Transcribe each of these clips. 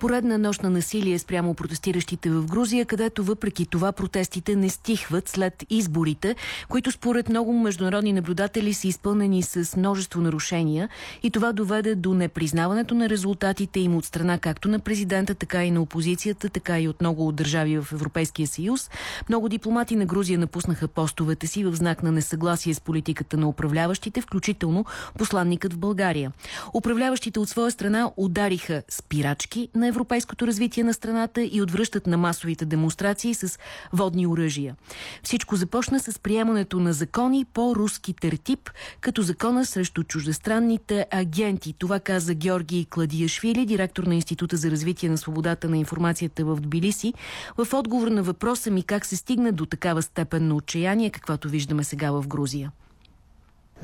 Поредна нощ на насилие спрямо протестиращите в Грузия, където въпреки това протестите не стихват след изборите, които според много международни наблюдатели са изпълнени с множество нарушения и това доведе до непризнаването на резултатите им от страна както на президента, така и на опозицията, така и от много държави в Европейския съюз. Много дипломати на Грузия напуснаха постовете си в знак на несъгласие с политиката на управляващите, включително посланникът в България. Управляващите от своя страна удариха спирачки на европейското развитие на страната и отвръщат на масовите демонстрации с водни оръжия. Всичко започна с приемането на закони по руски тертип, като закона срещу чуждестранните агенти. Това каза Георги Кладияшвили, директор на Института за развитие на свободата на информацията в Тбилиси, в отговор на въпроса ми как се стигна до такава степен на отчаяние, каквато виждаме сега в Грузия.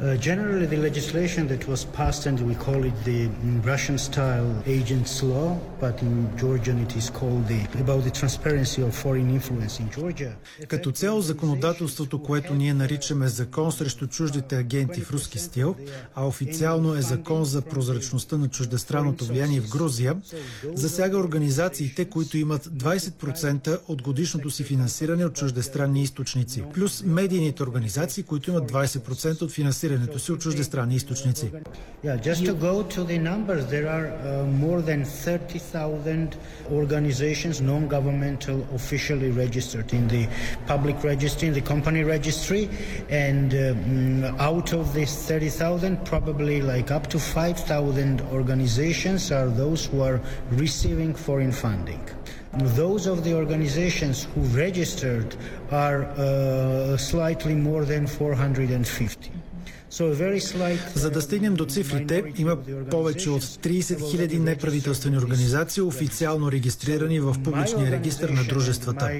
Uh, generally, the legislation that was passed, and we call it the Russian-style agents law, but in Georgian it is called the about the transparency of foreign influence in Georgia. Като цяло законодателството, което ние наричаме закон срещу чуждите агенти в руски стил, а официално е закон за прозрачността на чуждестранното влияние в Грузия, засяга организациите, които имат 20% от годишното си финансиране от чуждестранни източници, плюс медийните организации, които имат 20% от финансиране финансирането си от чуждестранни източници. Yeah, just to go to the numbers, there are uh, more than 30,000 organizations, non-governmental, officially registered in the public registry, in the company registry, and um, out of these 30,000, probably like up to 5,000 organizations are those who are receiving foreign funding. Those of the organizations who registered are uh, slightly more than 450. За да стигнем до цифрите, има повече от 30 000 неправителствени организации, официално регистрирани в публичния регистр на дружествата.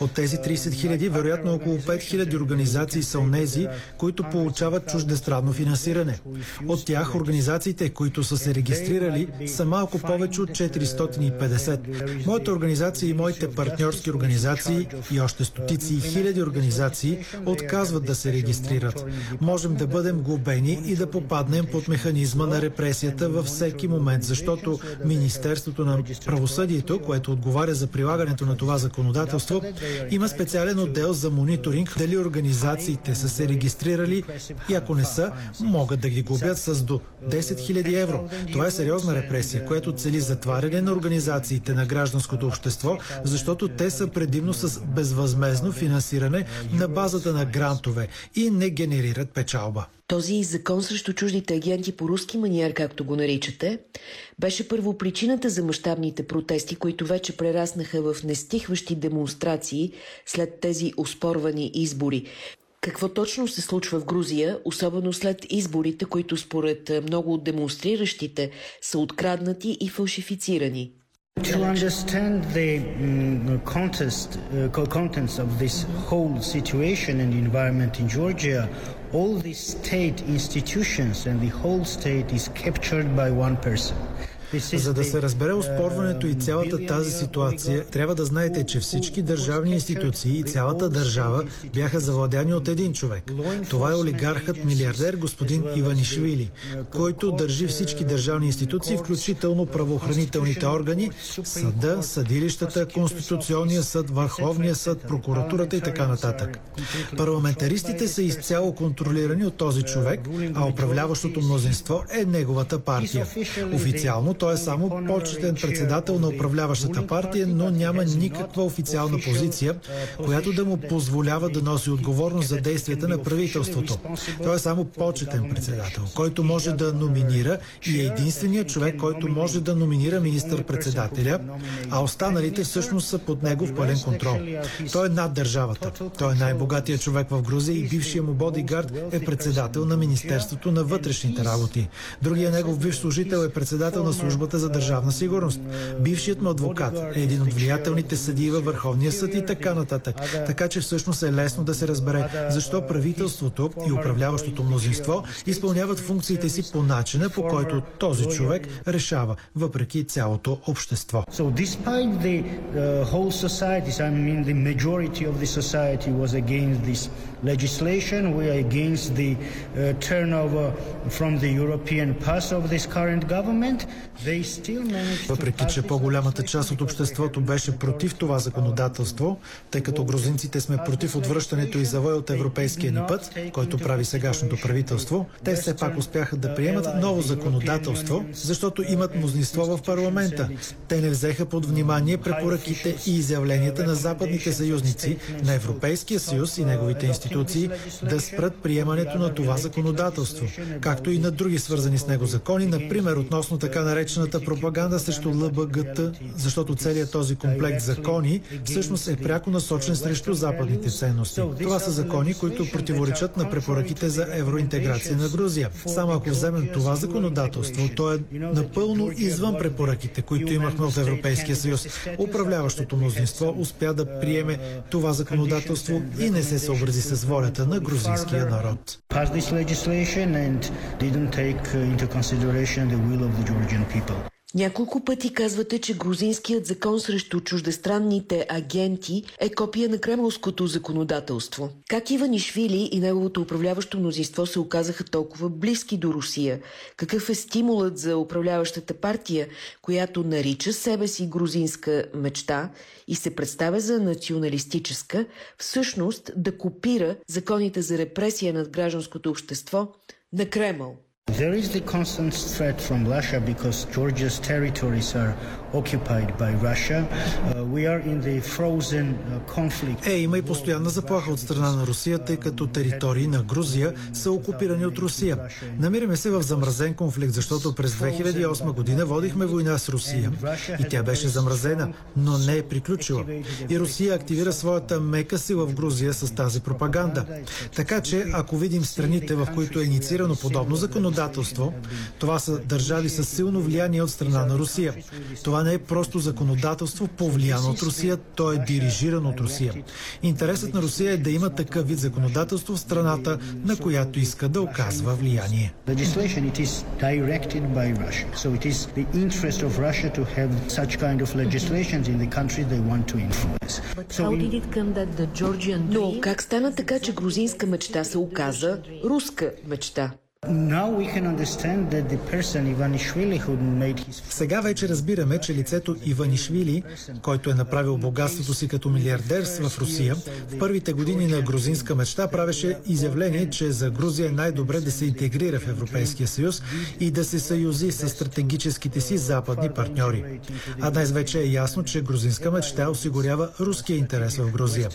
От тези 30 000, вероятно около 5 000 организации са онези, които получават чуждестранно финансиране. От тях организациите, които са се регистрирали, са малко повече от 450. Моята организация и моите партньорски организации и още стотици и хиляди организации отказват да се регистрират. Можем да бъдем бъдем глобени и да попаднем под механизма на репресията във всеки момент, защото Министерството на правосъдието, което отговаря за прилагането на това законодателство, има специален отдел за мониторинг дали организациите са се регистрирали и ако не са, могат да ги глобят с до 10 000 евро. Това е сериозна репресия, която цели затваряне на организациите на гражданското общество, защото те са предимно с безвъзмезно финансиране на базата на грантове и не генерират печалба. Този закон срещу чуждите агенти по руски маниер, както го наричате, беше първопричината за мащабните протести, които вече прераснаха в нестихващи демонстрации след тези оспорвани избори. Какво точно се случва в Грузия, особено след изборите, които според много от демонстриращите са откраднати и фалшифицирани? To understand the contest, uh, contents of this whole situation and environment in Georgia, all the state institutions and the whole state is captured by one person. За да се разбере оспорването и цялата тази ситуация, трябва да знаете, че всички държавни институции и цялата държава бяха завладяни от един човек. Това е олигархът милиардер господин Иванишвили, който държи всички държавни институции, включително правоохранителните органи, съда, съдилищата, Конституционния съд, Върховния съд, прокуратурата и така нататък. Парламентаристите са изцяло контролирани от този човек, а управляващото мнозинство е неговата партия. Официално той е само почетен председател на управляващата партия, но няма никаква официална позиция, която да му позволява да носи отговорност за действията на правителството. Той е само почетен председател, който може да номинира и е единственият човек, който може да номинира министър-председателя, а останалите всъщност са под негов пълен контрол. Той е над държавата. Той е най-богатият човек в Грузия и бившия му бодигард е председател на Министерството на вътрешните работи. Другия негов бивш служител е председател на службата службата за държавна сигурност. Бившият му адвокат е един от влиятелните съдии във Върховния съд и така нататък. Така че всъщност е лесно да се разбере защо правителството и управляващото мнозинство изпълняват функциите си по начина, по който този човек решава, въпреки цялото общество. Uh, legislation, we are against the uh, turnover from the European pass of this current government, Въпреки, че по-голямата част от обществото беше против това законодателство, тъй като грузинците сме против отвръщането и завой от европейския ни път, който прави сегашното правителство, те все пак успяха да приемат ново законодателство, защото имат мнозинство в парламента. Те не взеха под внимание препоръките и изявленията на западните съюзници, на Европейския съюз и неговите институции да спрат приемането на това законодателство, както и на други свързани с него закони, например относно така наречената пропаганда срещу ЛБГТ, защото целият този комплект закони всъщност е пряко насочен срещу западните ценности. Това са закони, които противоречат на препоръките за евроинтеграция на Грузия. Само ако вземем това законодателство, то е напълно извън препоръките, които имахме от Европейския съюз. Управляващото мнозинство успя да приеме това законодателство и не се съобрази с волята на грузинския народ. Няколко пъти казвате, че грузинският закон срещу чуждестранните агенти е копия на кремлското законодателство. Как Иванишвили и неговото управляващо мнозинство се оказаха толкова близки до Русия? Какъв е стимулът за управляващата партия, която нарича себе си грузинска мечта и се представя за националистическа, всъщност да копира законите за репресия над гражданското общество на Кремъл? There is the constant threat from Russia because Georgia's territories are occupied by Russia. Uh, we are in the frozen uh, conflict. Е, има и постоянна заплаха от страна на Русия, тъй като територии на Грузия са окупирани от Русия. Намираме се в замразен конфликт, защото през 2008 година водихме война с Русия и тя беше замразена, но не е приключила. И Русия активира своята мека сила в Грузия с тази пропаганда. Така че, ако видим страните, в които е инициирано подобно законодателство, законодателство. Това са държави с силно влияние от страна на Русия. Това не е просто законодателство, повлияно от Русия, то е дирижирано от Русия. Интересът на Русия е да има такъв вид законодателство в страната, на която иска да оказва влияние. Но как стана така, че грузинска мечта се оказа руска мечта? Сега вече разбираме, че лицето Иванишвили, който е направил богатството си като милиардер в Русия, в първите години на грузинска мечта правеше изявление, че за Грузия е най-добре да се интегрира в Европейския съюз и да се съюзи с стратегическите си западни партньори. А днес вече е ясно, че грузинска мечта осигурява руския интерес в Грузия.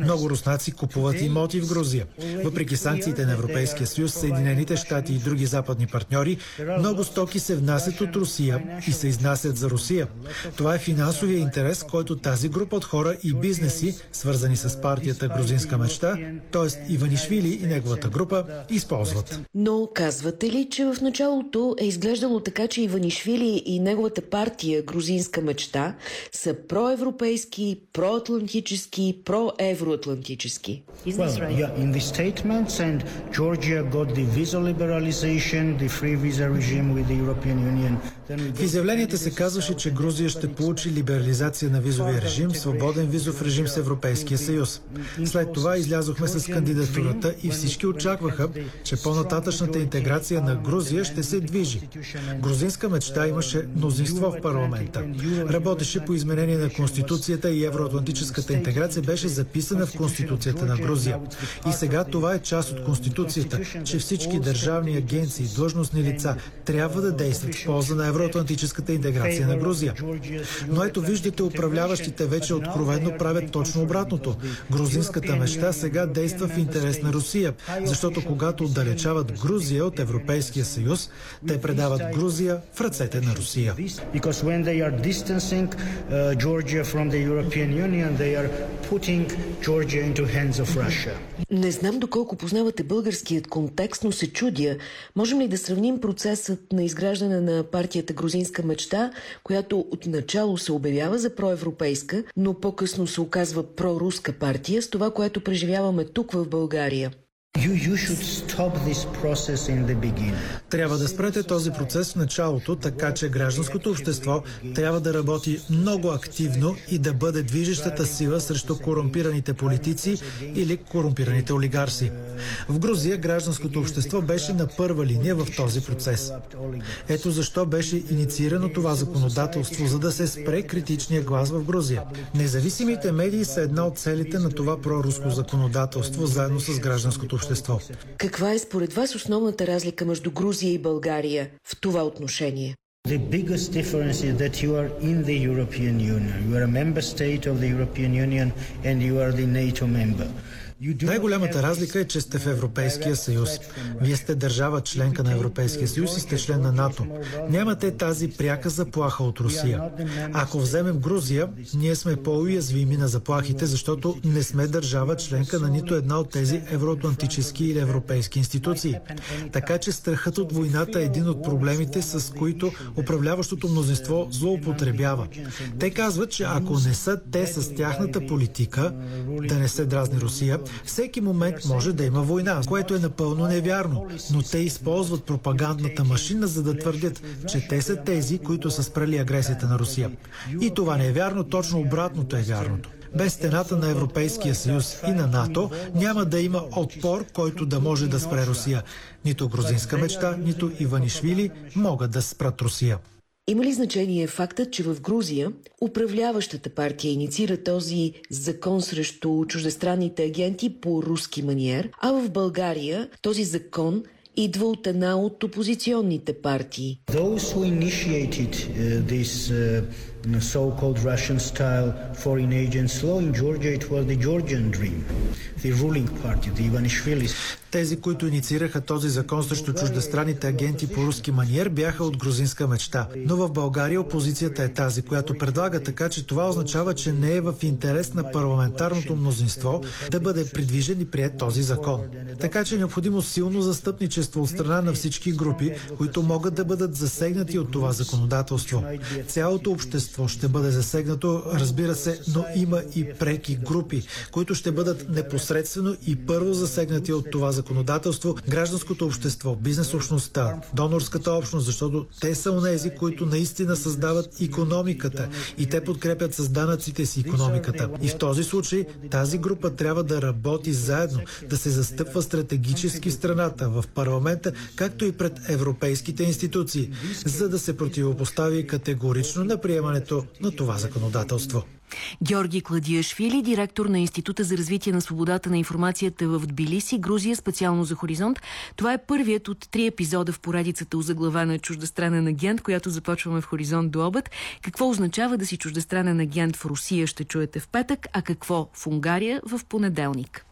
Много руснаци купуват имоти в Грузия. Въпреки санкциите на Европейския съюз, Съединените щати и други западни партньори, много стоки се внасят от Русия и се изнасят за Русия. Това е финансовия интерес, който тази група от хора и бизнеси, свързани с партията Грузинска мечта, т.е. Иванишвили и неговата група, използват. Но казвате ли, че в началото е изглеждало така, че Иванишвили и неговата партия Грузинска мечта са проевропейски, проатлантически, проевроатлантически? Well, yeah, in the statements and Georgia got the visa в изявленията се казваше, че Грузия ще получи либерализация на визовия режим, свободен визов режим с Европейския съюз. След това излязохме с кандидатурата и всички очакваха, че по-нататъчната интеграция на Грузия ще се движи. Грузинска мечта имаше мнозинство в парламента. Работеше по изменение на Конституцията и евроатлантическата интеграция беше записана в Конституцията на Грузия. И сега това е част от Конституцията, че всички държавни агенции и длъжностни лица трябва да действат в полза на евроатлантическата интеграция на Грузия. Но ето виждате, управляващите вече откровенно правят точно обратното. Грузинската мечта сега действа в интерес на Русия, защото когато отдалечават Грузия от Европейския съюз, те предават Грузия в ръцете на Русия. Не знам доколко познавате българският контекст, но се чудя. Можем ли да сравним процесът на изграждане на партията Грузинска мечта, която отначало се обявява за проевропейска, но по-късно се оказва проруска партия, с това, което преживяваме тук в България? Трябва да спрете този процес в началото, така че гражданското общество трябва да работи много активно и да бъде движещата сила срещу корумпираните политици или корумпираните олигарси. В Грузия гражданското общество беше на първа линия в този процес. Ето защо беше инициирано това законодателство, за да се спре критичния глас в Грузия. Независимите медии са една от целите на това проруско законодателство, заедно с гражданското общество. Каква е според вас основната разлика между Грузия и България в това отношение? The biggest difference is that you are in the European Union. You are a member state of the European Union and you are the NATO member. Най-голямата разлика е, че сте в Европейския съюз. Вие сте държава членка на Европейския съюз и сте член на НАТО. Нямате тази пряка заплаха от Русия. Ако вземем Грузия, ние сме по-уязвими на заплахите, защото не сме държава членка на нито една от тези евроатлантически или европейски институции. Така че страхът от войната е един от проблемите, с които управляващото мнозинство злоупотребява. Те казват, че ако не са те с тяхната политика, да не се дразни Русия, всеки момент може да има война, което е напълно невярно. Но те използват пропагандната машина, за да твърдят, че те са тези, които са спрели агресията на Русия. И това не е вярно, точно обратното е вярното. Без стената на Европейския съюз и на НАТО няма да има отпор, който да може да спре Русия. Нито грузинска мечта, нито Иванишвили могат да спрат Русия. Има ли значение фактът, че в Грузия управляващата партия инициира този закон срещу чуждестранните агенти по руски маниер, а в България този закон идва от една от опозиционните партии. Those who initiated uh, this uh, so-called Russian style foreign agents law in Georgia, it was the Georgian dream, the ruling party, the Ivanishvilis. Тези, които инициираха този закон срещу чуждестранните агенти по руски маниер, бяха от грузинска мечта. Но в България опозицията е тази, която предлага така, че това означава, че не е в интерес на парламентарното мнозинство да бъде придвижен и прият този закон. Така че е необходимо силно застъпничество от страна на всички групи, които могат да бъдат засегнати от това законодателство. Цялото общество ще бъде засегнато, разбира се, но има и преки групи, които ще бъдат непосредствено и първо засегнати от това законодателство, гражданското общество, бизнес общността, донорската общност, защото те са онези, които наистина създават економиката и те подкрепят с данъците си економиката. И в този случай тази група трябва да работи заедно, да се застъпва стратегически страната в парламента, както и пред европейските институции, за да се противопостави категорично на приемането на това законодателство. Георги Кладиашвили, директор на Института за развитие на свободата на информацията в Тбилиси, Грузия, специално за Хоризонт. Това е първият от три епизода в поредицата озаглавана чуждестранен агент, която започваме в Хоризонт до обед. Какво означава да си чуждестранен агент в Русия ще чуете в петък, а какво в Унгария в понеделник.